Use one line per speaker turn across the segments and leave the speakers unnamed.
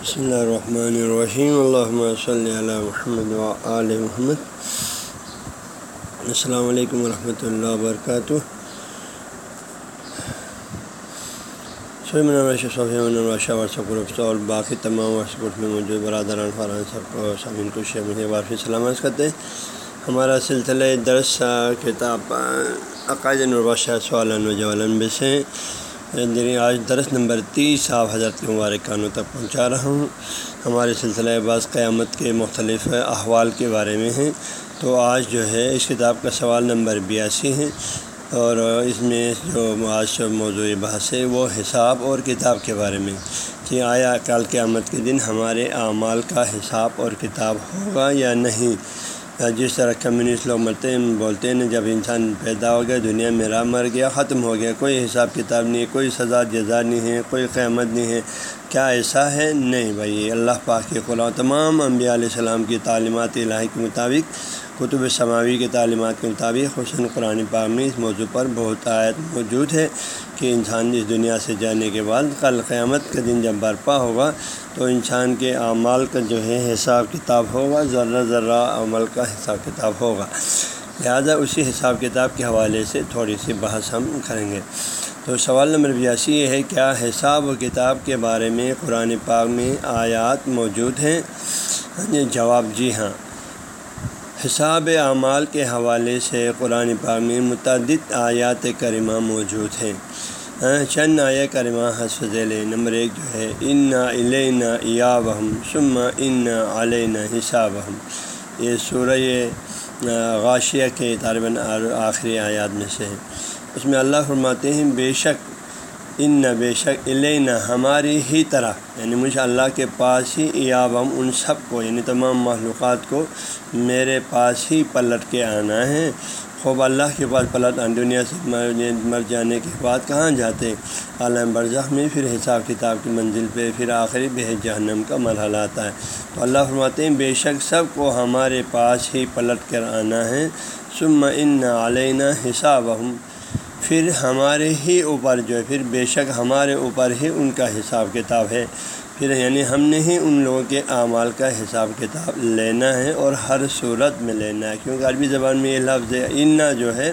بسم اللہ الرحمن الرحیم اللہ صلی اللہ محمد و محمد السلام علیکم ورحمۃ اللہ وبرکاتہ واٹسپ اور باقی تمام واٹس گروپ میں موجود برادران فرحان سب کو سامعین کو شیئر وافی سلامت کرتے ہیں ہمارا سلسلہ درس کتاب عقائد نرباشہ سوال نوجوان میں سے آج درس نمبر تیس، آپ حضرت کے مبارک کانوں تک پہنچا رہا ہوں۔ ہمارے سلسلہ بعض قیامت کے مختلف احوال کے بارے میں ہیں۔ تو آج جو ہے، اس کتاب کا سوال نمبر بیاسی ہے۔ اور اس میں جو آج موضوع بحث ہے، وہ حساب اور کتاب کے بارے میں۔ کہ آیا کال قیامت کے دن ہمارے اعمال کا حساب اور کتاب ہوگا یا نہیں؟ جس طرح کمیونسٹ لوگ مرتے ہیں، بولتے ہیں، جب انسان پیدا ہو گیا، دنیا میں راہ مر گیا، ختم ہو گیا، کوئی حساب کتاب نہیں ہے، کوئی سزا، جزا نہیں ہے، کوئی قیامت نہیں ہے۔ کیا ایسا ہے؟ نہیں بھائی اللہ پاک کے خلا تمام انبیاء علیہ السلام کی تعلیمات الہی کے مطابق، کتب سماوی کے تعلیمات کے مطابق، حسن قرآن پاک میں اس موضوع پر بہت آیت موجود ہے۔ کہ انسان اس دنیا سے جانے کے بعد کل قیامت کا دن جب برپا ہوگا تو انسان کے اعمال کا جو ہے حساب کتاب ہوگا، ذرہ ذرہ عمل کا حساب کتاب ہوگا۔ لہٰذا اسی حساب کتاب کے حوالے سے تھوڑی سی بحث ہم کریں گے۔ تو سوال نمبر بیاسی یہ ہے، کیا حساب و کتاب کے بارے میں قرآن پاک میں آیات موجود ہیں؟ ہاں جی، جواب جی ہاں۔ حساب اعمال کے حوالے سے قرآن پاک میں متعدد آیات کریمہ موجود ہیں۔ ہاں، چند آیا کریمہ حسف ذیل نمبر ایک جو ہے ان علینا یا بہم سما ان علینہ حساب ہم یہ سورہ غاشیہ کے طالباً آخری آیات میں سے ہے۔ اس میں اللہ فرماتے ہیں، بے شک ان نہ بے شک علینا ہماری ہی طرح یعنی مجھے اللہ کے پاس ہی ایاب ہم ان سب کو یعنی تمام معلومات کو میرے پاس ہی پلٹ کے آنا ہے۔ خوب اللہ کے پاس پلٹ دنیا سے مر جانے کے بعد کہاں جاتے؟ عالم برزخ میں پھر حساب کتاب کی منزل پہ، پھر آخری بے جہنم کا مرحلہ آتا ہے۔ تو اللہ فرماتے ہیں، بے شک سب کو ہمارے پاس ہی پلٹ کر آنا ہے۔ سم ان علینہ حساب ہم پھر ہمارے ہی اوپر جو ہے، پھر بے شک ہمارے اوپر ہی ان کا حساب کتاب ہے۔ پھر یعنی ہم نے ہی ان لوگوں کے اعمال کا حساب کتاب لینا ہے اور ہر صورت میں لینا ہے۔ کیونکہ عربی زبان میں یہ لفظ انا جو ہے،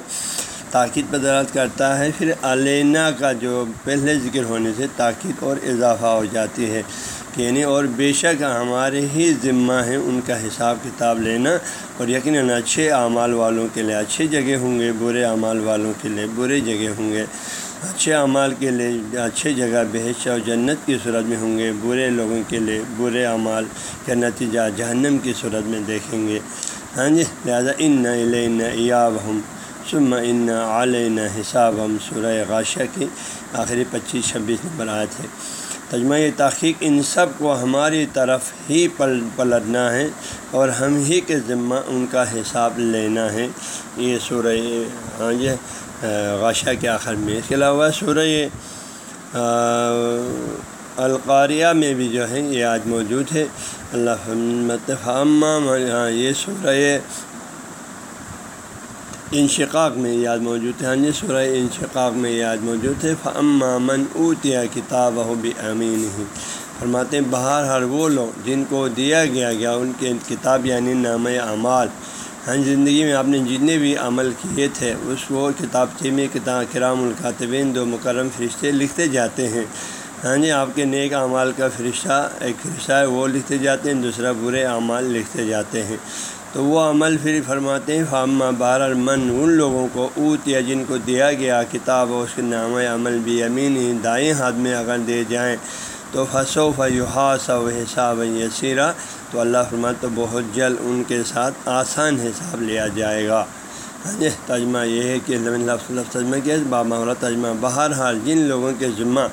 تاکید پر کرتا ہے۔ پھر علینا کا جو پہلے ذکر ہونے سے تاکید اور اضافہ ہو جاتی ہے کہ یعنی اور بے شک ہمارے ہی ذمہ ہیں ان کا حساب کتاب لینا۔ اور یقیناً اچھے اعمال والوں کے لیے، اچھی جگہ ہوں گے، برے اعمال والوں کے لیے برے جگہ ہوں گے۔ اچھے اعمال کے لیے اچھے جگہ بحث و جنت کی صورت میں ہوں گے، برے لوگوں کے لیے برے اعمال کا نتیجہ جہنم کی صورت میں دیکھیں گے۔ ہاں جی لہٰذا ان نہ ایاب ہم سم ان علیہ حساب ہم سورہ غاشہ کی آخری پچیس، چھبیس نمبر آئے تھے تجمہ تحقیق ان سب کو ہماری طرف ہی پل، پلٹنا ہے اور ہم ہی کے ذمہ ان کا حساب لینا ہے۔ یہ سورہ ہاں جی غاشہ کے آخر میں۔ اس کے علاوہ سورہ القاریہ میں بھی جو ہے یہ آج موجود ہے۔ اللہ ہاں یہ سورہ انشقاق میں یاد موجود ہے۔ ہاں جی سورہ انشقاق میں یاد موجود ہے۔ فعما من اوتیا کتاب ہو بھی امین ہی فرماتے ہیں باہر ہر وہ لوگ جن کو دیا گیا گیا ان کے کتاب یعنی نام اعمال ہاں جی، زندگی میں آپ نے جتنے بھی عمل کیے تھے، اس وہ کتاب میں کتاب کرام، الکاتبین، دو مکرم فرشتے لکھتے جاتے ہیں۔ ہاں جی آپ کے نیک اعمال کا فرشتہ، ایک فرشتہ ہے، وہ لکھتے جاتے ہیں، دوسرا برے اعمال لکھتے جاتے ہیں۔ تو وہ عمل پھر فرماتے ہیں فامہ بار من ان لوگوں کو، اوت یا جن کو دیا گیا کتاب اور اس کے نام عمل بھی امین ہی دائیں ہاتھ میں اگر دے جائیں۔ تو فصو فیحاس و حساب یسیرا۔ تو اللہ فرمات تو بہت جلد ان کے ساتھ آسان حساب لیا جائے گا۔ ہاں جی تجمہ یہ ہے کہ لفظ لفظ تجمہ کیا بابا تجمہ بہرحال جن لوگوں کے ذمہ،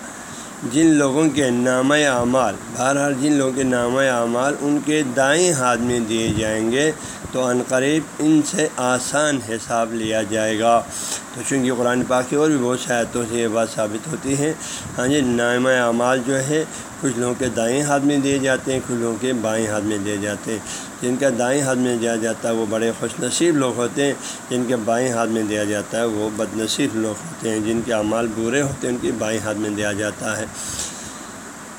جن لوگوں کے نام اعمال، بہرحال جن لوگوں کے نام اعمال ان کے دائیں ہاتھ میں دیے جائیں گے۔ تو عنقریب ان سے آسان حساب لیا جائے گا۔ تو چونکہ قرآن پاک کی اور بھی بہت سایتوں سے یہ بات ثابت ہوتی ہے۔ ہاں جی نام اعمال جو ہے، کچھ لوگوں کے دائیں ہاتھ میں دیے جاتے ہیں، کچھ لوگوں کے بائیں ہاتھ میں دیے جاتے ہیں۔ جن کا دائیں ہاتھ میں دیا جاتا ہے، وہ بڑے خوش نصیب لوگ ہوتے ہیں۔ جن کے بائیں ہاتھ میں دیا جاتا ہے، وہ بد نصیب لوگ ہوتے ہیں۔ جن کے اعمال برے ہوتے ہیں، ان کے بائیں ہاتھ میں دیا جاتا ہے۔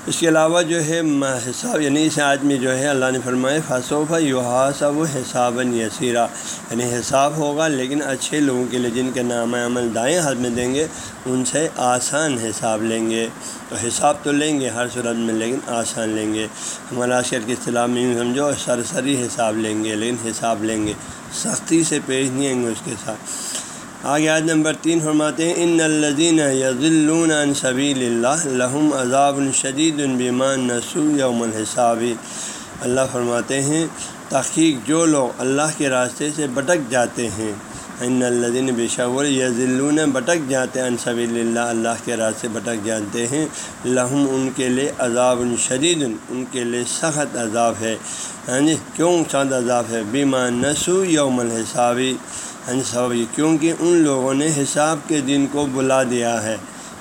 اس کے علاوہ جو ہے حساب یعنی اس آدمی جو ہے، اللہ نے فرمائے فصوفہ یوہا و حساب یسیرا یعنی حساب ہوگا، لیکن اچھے لوگوں کے لیے، جن کے نام عمل دائیں ہاتھ میں دیں گے، ان سے آسان حساب لیں گے۔ تو حساب تو لیں گے ہر صورت میں، لیکن آسان لیں گے۔ ہمارا عشر کی اصطلاح میں سمجھو، سرسری حساب لیں گے، لیکن حساب لیں گے۔ سختی سے پیش نہیں آئیں گے اس کے ساتھ۔ آگے آج نمبر تین فرماتے ہیں ان الدین یزلون صبیل اللہ لہم عذاب الشدید البیمان نسو یوم الحصابی اللہ فرماتے ہیں، تحقیق جو لوگ اللہ کے راستے سے بٹک جاتے ہیں ان الدین بشور یزلون بٹک جاتے ہیں صبیل اللہ اللہ کے راستے بٹک جاتے ہیں لہم ان کے لیے عذاب الشدید ان کے لیے سخت عذاب ہے۔ ہاں جی کیوں سخت عذاب ہے؟ بیمان نسو یوم الحصابی ہاں جی، سبب کیونکہ ان لوگوں نے حساب کے دن کو بلا دیا ہے۔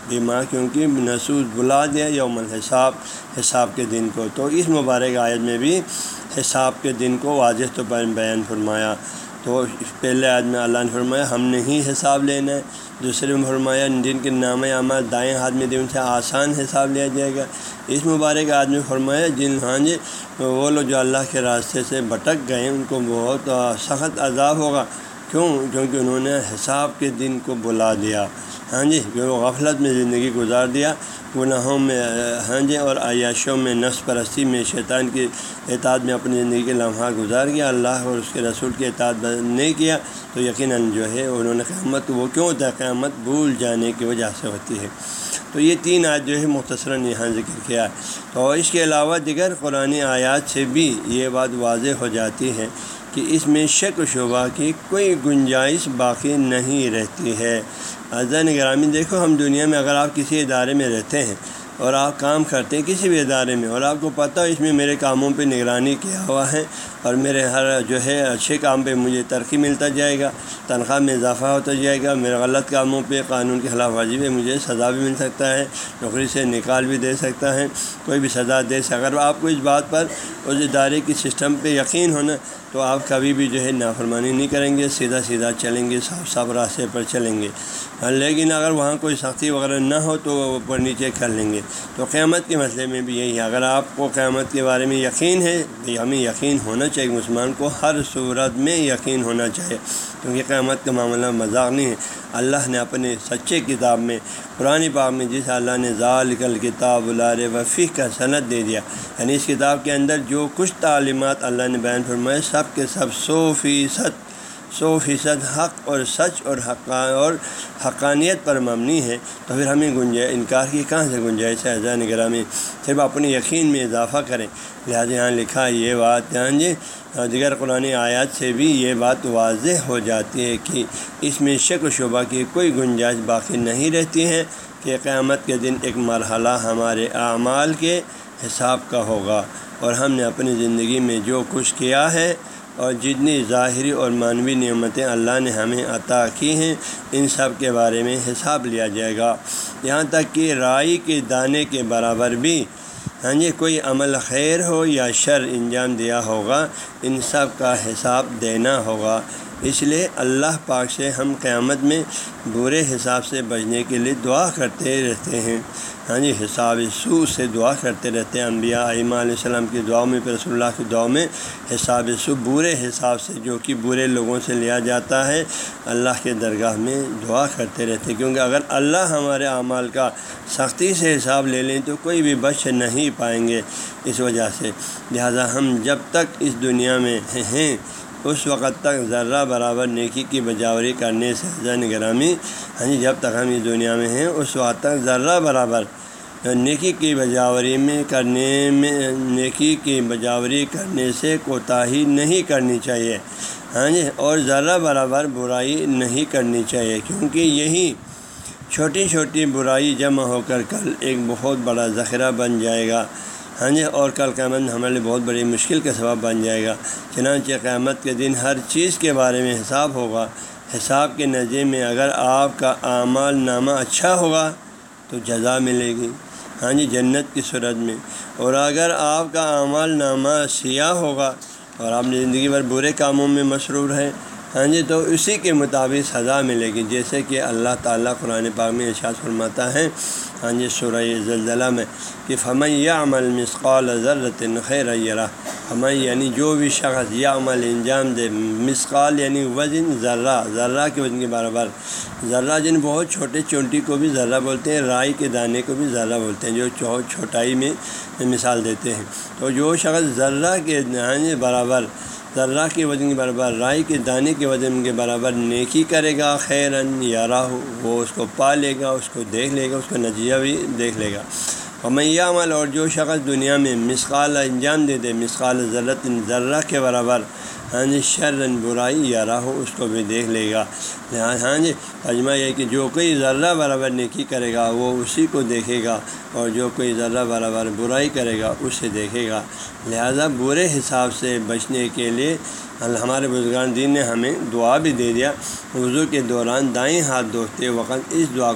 بیمار کیونکہ نسوس بلا دیا یوم الحساب، حساب کے دن کو۔ تو اس مبارک آیت میں بھی حساب کے دن کو واضح تو بیان فرمایا۔ تو پہلے آج میں اللہ نے فرمایا، ہم نے ہی حساب لینا ہے۔ دوسرے میں فرمایا، جن کے نام عامات دائیں ہاتھ میں دے ان سے آسان حساب لیا جائے گا۔ اس مبارک آدمی فرمایا، جن ہاں جی وہ لوگ جو اللہ کے راستے سے بھٹک گئے، ان کو بہت سخت عذاب ہوگا۔ کیوں؟ کیونکہ انہوں نے حساب کے دن کو بلا دیا۔ ہاں جی وہ غفلت میں زندگی گزار دیا، گناہوں میں ہاں جی اور عیاشوں میں، نفس پرستی میں، شیطان کی اعتعاد میں اپنی زندگی کے لمحہ گزار گیا، اللہ اور اس کے رسول کے اعتعاد نہیں کیا۔ تو یقیناً جو ہے، انہوں نے قیامت وہ کیوں ہوتا ہے؟ قیامت بھول جانے کی وجہ سے ہوتی ہے۔ تو یہ تین آیات جو ہے، مختصراً یہاں ذکر کیا۔ ہے تو اس کے علاوہ دیگر قرآن آیات سے بھی یہ بات واضح ہو جاتی ہے۔ کہ اس میں شک و شبہ کی کوئی گنجائش باقی نہیں رہتی ہے۔ اذن گرامی دیکھو ہم دنیا میں اگر آپ کسی ادارے میں رہتے ہیں اور آپ کام کرتے ہیں کسی بھی ادارے میں اور آپ کو پتہ ہو اس میں میرے کاموں پہ نگرانی کیا ہوا ہے اور میرے ہر جو ہے اچھے کام پہ مجھے ترقی ملتا جائے گا، تنخواہ میں اضافہ ہوتا جائے گا، میرے غلط کاموں پہ قانون کے خلاف ورزی پہ مجھے سزا بھی مل سکتا ہے، نوکری سے نکال بھی دے سکتا ہے، کوئی بھی سزا دے سکتا اگر آپ کو اس بات پر اس ادارے کی سسٹم پہ یقین ہونا تو آپ کبھی بھی جو ہے نافرمانی نہیں کریں گے، سیدھا سیدھا چلیں گے، صاف صاف راستے پر چلیں گے۔ لیکن اگر وہاں کوئی سختی وغیرہ نہ ہو تو وہ اوپر نیچے کر لیں گے۔ تو قیامت کے مسئلے میں بھی یہی ہے۔ اگر آپ کو قیامت کے بارے میں یقین ہے، تو ہمیں یقین ہونا چاہیے، مسلمان کو ہر صورت میں یقین ہونا چاہیے، کیونکہ قیامت کا معاملہ مذاق نہیں ہے۔ اللہ نے اپنے سچے کتاب میں پرانی پاک میں جس اللہ نے ذال کل کتاب الار وفی کا صنعت دے دیا یعنی اس کتاب کے اندر جو کچھ تعلیمات اللہ نے بیان فرمائے، سب کے سب سو فیصد سو فیصد حق اور سچ اور حقا، اور حقانیت پر مبنی ہے۔ تو پھر ہمیں گنجائش، انکار کی کہاں سے گنجائش ہے؟ ایزا نگرامی صرف اپنے یقین میں اضافہ کریں۔ لہٰذا یہاں لکھا یہ بات، یہاں جی دیگر قرآن آیات سے بھی یہ بات واضح ہو جاتی ہے کہ اس میں شک و شبہ کی کوئی گنجائش باقی نہیں رہتی ہے کہ قیامت کے دن ایک مرحلہ ہمارے اعمال کے حساب کا ہوگا۔ اور ہم نے اپنی زندگی میں جو کچھ کیا ہے اور جتنی ظاہری اور معنوی نعمتیں اللہ نے ہمیں عطا کی ہیں، ان سب کے بارے میں حساب لیا جائے گا۔ یہاں تک کہ رائی کے دانے کے برابر بھی ہاں جی کوئی عمل خیر ہو یا شر انجام دیا ہوگا، ان سب کا حساب دینا ہوگا۔ اس لیے اللہ پاک سے ہم قیامت میں برے حساب سے بچنے کے لیے دعا کرتے رہتے ہیں۔ ہاں جی حساب سو سے دعا کرتے رہتے ہیں۔ انبیاء ایمہ علیہ السلام کی دعاؤں میں، پھر رسول اللہ کی دعاؤں میں حساب سو برے حساب سے جو کہ برے لوگوں سے لیا جاتا ہے، اللہ کے درگاہ میں دعا کرتے رہتے ہیں۔ کیونکہ اگر اللہ ہمارے اعمال کا سختی سے حساب لے لیں تو کوئی بھی بچ نہیں پائیں گے۔ اس وجہ سے، لہٰذا ہم جب تک اس دنیا میں ہیں اس وقت تک ذرہ برابر نیکی کی بجاوری کرنے سے زن گرامی ہاں جی جب تک ہم اس دنیا میں ہیں، اس وقت تک ذرہ برابر نیکی کی بجاوری میں کرنے میں، نیکی کی بجاوری کرنے سے کوتاہی نہیں کرنی چاہیے ہاں جی اور ذرہ برابر برائی نہیں کرنی چاہیے، کیونکہ یہی چھوٹی چھوٹی برائی جمع ہو کر کل ایک بہت بڑا ذخیرہ بن جائے گا۔ ہاں جی اور کل قیامت ہمارے لیے بہت بڑی مشکل کا سبب بن جائے گا۔ چنانچہ قیامت کے دن ہر چیز کے بارے میں حساب ہوگا۔ حساب کے نظر میں اگر آپ کا اعمال نامہ اچھا ہوگا تو جزا ملے گی۔ ہاں جی جنت کی صورت میں۔ اور اگر آپ کا اعمال نامہ سیاہ ہوگا اور آپ نے زندگی بھر برے کاموں میں مصروف ہے ہاں جی تو اسی کے مطابق سزا ملے گی، جیسے کہ اللہ تعالیٰ قرآن پاک میں ارشاد فرماتا ہے ہاں جی سورہ زلزلہ میں، کہ فمیہ عمل مسقال ضرت خیر ہمیں یعنی جو بھی شخص یا عمل انجام دے مسقال یعنی وزن ذرہ ذرہ کے وزن کے برابر، ذرہ جن بہت چھوٹے چونٹی کو بھی ذرہ بولتے ہیں، رائی کے دانے کو بھی ذرہ بولتے ہیں، جو چھوٹائی میں مثال دیتے ہیں۔ تو جو شخص ذرہ کے ہاں جی برابر ذرہ کے وزن کے برابر، رائے کے دانے کے وزن کے برابر نیکی کرے گا خیرن یا راہ وہ اس کو پا لے گا، اس کو دیکھ لے گا، اس کا نتیجہ بھی دیکھ لے گا۔ ہمیہ عمل اور جو شخص دنیا میں مسقال انجام دے دے مسقال ضرورت ذرہ کے برابر ہاں جی شرن برائی یا راہو اس کو بھی دیکھ لے گا۔ ہاں جی اجمہ یہ کہ جو کوئی ذرہ برابر نیکی کرے گا، وہ اسی کو دیکھے گا اور جو کوئی ذرہ برابر برائی کرے گا، اسے دیکھے گا۔ لہذا برے حساب سے بچنے کے لیے ہمارے بزرگان دین نے ہمیں دعا بھی دے دیا۔ وضو کے دوران دائیں ہاتھ دھوتے وقت اس دعا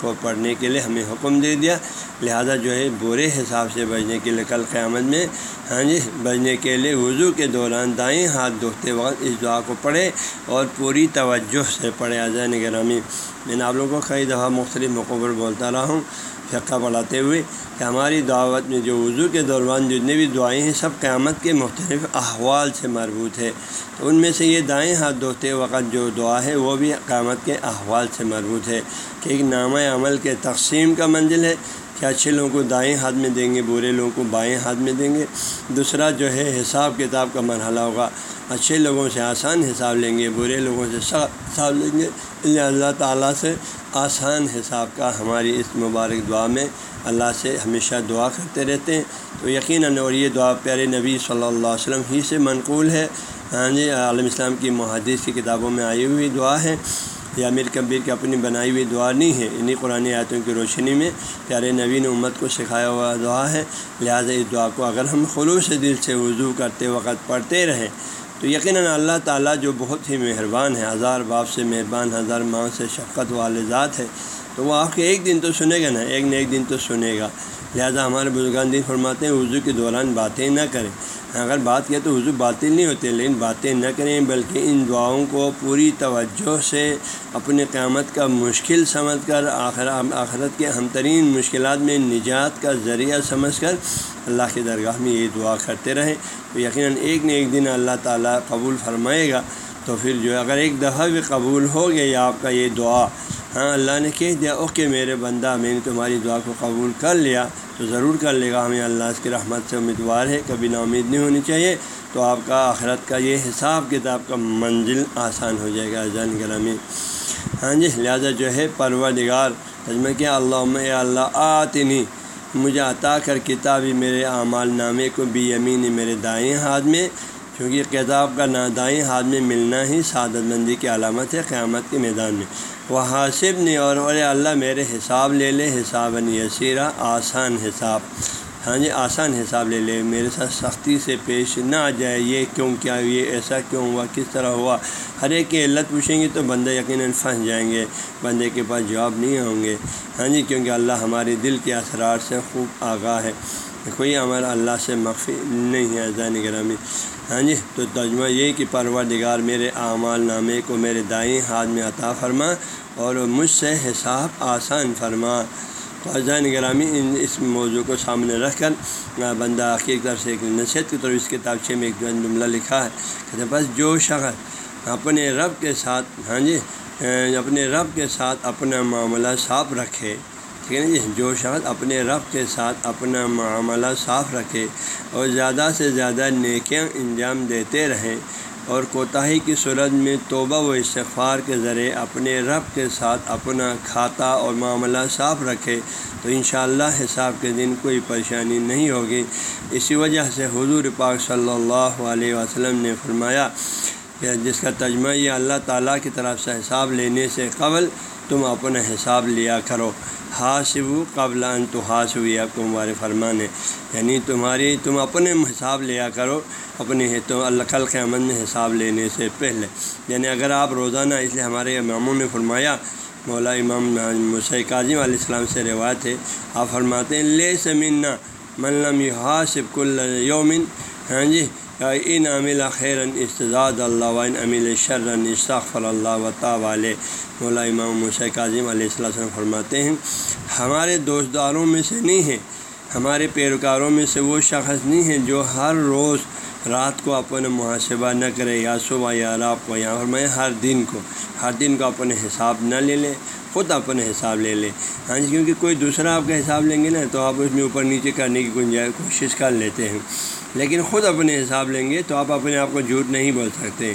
کو پڑھنے کے لیے ہمیں حکم دے دیا۔ لہذا جو ہے، برے حساب سے بچنے کے لیے کل قیامت میں ہاں جی بچنے کے لیے وضو کے دوران دائیں ہاتھ دھوتے وقت اس دعا کو پڑھے اور پوری توجہ سے پڑھے اذان گرامی میں نے آپ لوگوں کو کئی دفعہ مختلف موقعوں پر بولتا رہا ہوں۔ فقہ پڑھاتے ہوئے کہ ہماری دعوت میں جو وضو کے دوران جتنے بھی دعائیں ہیں، سب قیامت کے مختلف احوال سے مربوط ہے تو ان میں سے یہ دائیں ہاتھ دھوتے وقت جو دعا ہے، وہ بھی قیامت کے احوال سے مربوط ہے۔ کہ ایک نامہ عمل کے تقسیم کا منزل ہے کہ اچھے لوگوں کو دائیں ہاتھ میں دیں گے، برے لوگوں کو بائیں ہاتھ میں دیں گے۔ دوسرا جو ہے، حساب کتاب کا مرحلہ ہوگا۔ اچھے لوگوں سے آسان حساب لیں گے، برے لوگوں سے سخت حساب لیں گے۔ اللہ تعالیٰ سے آسان حساب کا ہماری اس مبارک دعا میں اللہ سے ہمیشہ دعا کرتے رہتے ہیں۔ تو یقیناً اور یہ دعا پیارے نبی صلی اللہ علیہ وسلم ہی سے منقول ہے۔ ہاں جی عالم اسلام کی محادث کی کتابوں میں آئی ہوئی دعا ہے۔ یا میر کبیر کی اپنی بنائی ہوئی دعا نہیں ہے۔ انہیں قرآن آیتوں کی روشنی میں پیارے نبی نے امت کو سکھایا ہوا دعا ہے۔ لہٰذا اس دعا کو اگر ہم خلوص دل سے وضو کرتے وقت پڑھتے رہیں تو یقیناً اللہ تعالیٰ جو بہت ہی مہربان ہے، ہزار باپ سے مہربان، ہزار ماں سے شفقت والے ذات ہے۔ تو وہ آپ کے ایک دن تو سنے گا نا، ایک نہ ایک دن تو سنے گا۔ لہٰذا ہمارے بزرگان دین فرماتے ہیں، وضو کے دوران باتیں نہ کریں۔ اگر بات کیا تو وضو باطل نہیں ہوتے، لیکن باتیں نہ کریں، بلکہ ان دعاؤں کو پوری توجہ سے اپنے قیامت کا مشکل سمجھ کر، آخر آخرت کے ہم ترین مشکلات میں نجات کا ذریعہ سمجھ کر اللہ کے درگاہ میں یہ دعا کرتے رہیں۔ تو یقیناً ایک نہ ایک دن اللہ تعالیٰ قبول فرمائے گا۔ تو پھر جو ہے، اگر ایک دفعہ بھی قبول ہو گیا آپ کا یہ دعا ہاں اللہ نے کہہ دیا، اوکے میرے بندہ، میں نے تمہاری دعا کو قبول کر لیا۔ تو ضرور کر لے گا ہمیں اللہ اس کی رحمت سے امیدوار ہے، کبھی نا امید نہیں ہونی چاہیے۔ تو آپ کا آخرت کا یہ حساب کتاب کا منزل آسان ہو جائے گا جان گرامی ہاں جی لہٰذا جو ہے، پروردگار نگار تجمہ کیا؟ اللہ اللہ آتی نہیں مجھے عطا کر کتابی میرے اعمال نامے کو بھی یمین میرے دائیں ہاتھ میں۔ کیونکہ کتاب کا نادائیں ہاتھ میں ملنا ہی سعادت مندی کی علامت ہے قیامت کے میدان میں۔ وہ حاصب نہیں اور اللہ میرے حساب لے لے حساب یسیرہ آسان حساب۔ ہاں جی آسان حساب لے لے۔ میرے ساتھ سختی سے پیش نہ آ جائے۔ یہ کیوں کیا، یہ ایسا کیوں ہوا، کس طرح ہوا؟ ہر ایک کی علت پوچھیں گے تو بندے یقیناً پھنس جائیں گے۔ بندے کے پاس جواب نہیں ہوں گے۔ ہاں جی کیونکہ اللہ ہمارے دل کے اثرات سے خوب آگاہ ہے۔ کوئی ہمارا اللہ سے مخفی نہیں ہے، زین گرامی۔ ہاں جی تو ترجمہ یہ کہ پروردگار میرے اعمال نامے کو میرے دائیں ہاتھ میں عطا فرما اور مجھ سے حساب آسان فرما۔ تو اذان گرامی، ان اس موضوع کو سامنے رکھ کر بندہ آخر کی طرف سے ایک نصیحت کی طرف اس کتابچے میں ایک جملہ لکھا ہے کہ بس جو شخص اپنے رب کے ساتھ ہاں جی اپنے رب کے ساتھ اپنا معاملہ صاف رکھے ٹھیک ہے نا جی جو شخص اپنے رب کے ساتھ اپنا معاملہ صاف رکھے اور زیادہ سے زیادہ نیکیاں انجام دیتے رہیں اور کوتاہی کی صورت میں توبہ و استغفار کے ذریعے اپنے رب کے ساتھ اپنا کھاتا اور معاملہ صاف رکھے تو انشاءاللہ اللہ حساب کے دن کوئی پریشانی نہیں ہوگی۔ اسی وجہ سے حضور پاک صلی اللہ علیہ وسلم نے فرمایا کہ جس کا تجمہ یہ اللہ تعالیٰ کی طرف سے حساب لینے سے قبل تم اپنا حساب لیا کرو۔ حاصب قبل ان تو حاصب یا تمہارے فرمان ہے۔ یعنی تمہاری، تم اپنے حساب لیا کرو، اپنے تو اللہ کل قیامت میں حساب لینے سے پہلے۔ یعنی اگر آپ روزانہ، اس لیے ہمارے اماموں نے فرمایا، مولا امام مسی کاظم علیہ السلام سے روایت ہے، آپ فرماتے ہیں لے سمین من لم حاصب کل یومن ہاں جی ان امل خیر استضاد اللہ وََ لیکن خود اپنے حساب لیں گے تو آپ اپنے آپ کو جھوٹ نہیں بول سکتے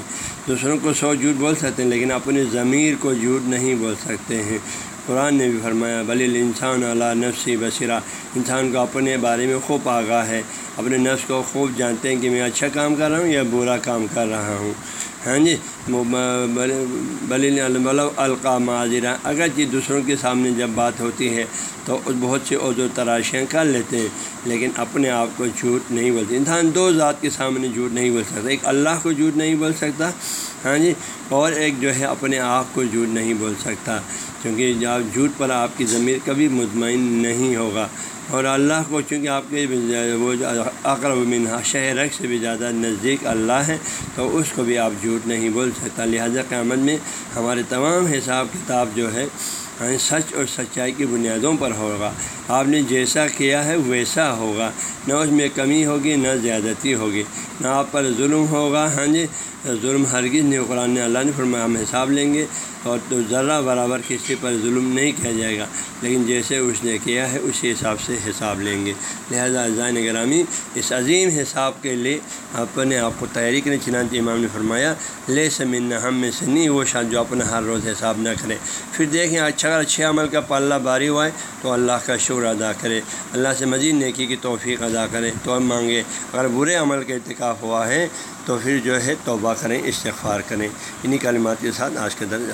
دوسروں کو سو جھوٹ بول سکتے ہیں، لیکن اپنے ضمیر کو جھوٹ نہیں بول سکتے ہیں۔ قرآن نے بھی فرمایا بلیل انسان اعلیٰ نفسی بصیرہ۔ انسان کو اپنے بارے میں خوب آگاہ ہے۔ اپنے نفس کو خوب جانتے ہیں کہ میں اچھا کام کر رہا ہوں یا برا کام کر رہا ہوں۔ ہاں جی بلی القا معذرہ اگرچہ جی دوسروں کے سامنے جب بات ہوتی ہے تو بہت سے عز و تراشیاں کر لیتے ہیں لیکن اپنے آپ کو جھوٹ نہیں بولتے انسان دو ذات کے سامنے جھوٹ نہیں بول سکتا، ایک اللہ کو جھوٹ نہیں بول سکتا ہاں جی اور ایک جو ہے اپنے آپ کو جھوٹ نہیں بول سکتا۔ کیونکہ جب جھوٹ پر آپ کی ضمیر کبھی مطمئن نہیں ہوگا۔ اور اللہ کو چونکہ آپ کے وہ اقرب منہا شہر سے بھی زیادہ نزدیک اللہ ہے، تو اس کو بھی آپ جھوٹ نہیں بول سکتا۔ لہٰذا قیامت میں ہمارے تمام حساب کتاب جو ہے سچ اور سچائی کی بنیادوں پر ہوگا۔ آپ نے جیسا کیا ہے ویسا ہوگا۔ نہ اس میں کمی ہوگی، نہ زیادتی ہوگی۔ نہ آپ پر ظلم ہوگا۔ ہاں جی ظلم ہرگز نہیں، قرآن اللہ نے فرمایا، ہم حساب لیں گے اور تو ذرہ برابر کسی پر ظلم نہیں کیا جائے گا۔ لیکن جیسے اس نے کیا ہے، اسی حساب سے حساب لیں گے۔ لہذا زائن گرامی اس عظیم حساب کے لیے اپنے آپ کو تیاری کریں۔ چنانچہ امام نے فرمایا لے سمن ہم میں سے نہیں، وہ شاید جو اپنا ہر روز حساب نہ کرے۔ پھر دیکھیں اچھا اگر اچھے عمل کا پلہ باری ہوا ہے تو اللہ کا شکر ادا کرے۔ اللہ سے مزید نیکی کی توفیق ادا کرے تو ہم مانگے۔ اگر برے عمل کا اتکاف ہوا ہے تو پھر جو ہے توبہ کریں، استغفار کریں۔ انہی کلمات کے ساتھ آج کے درج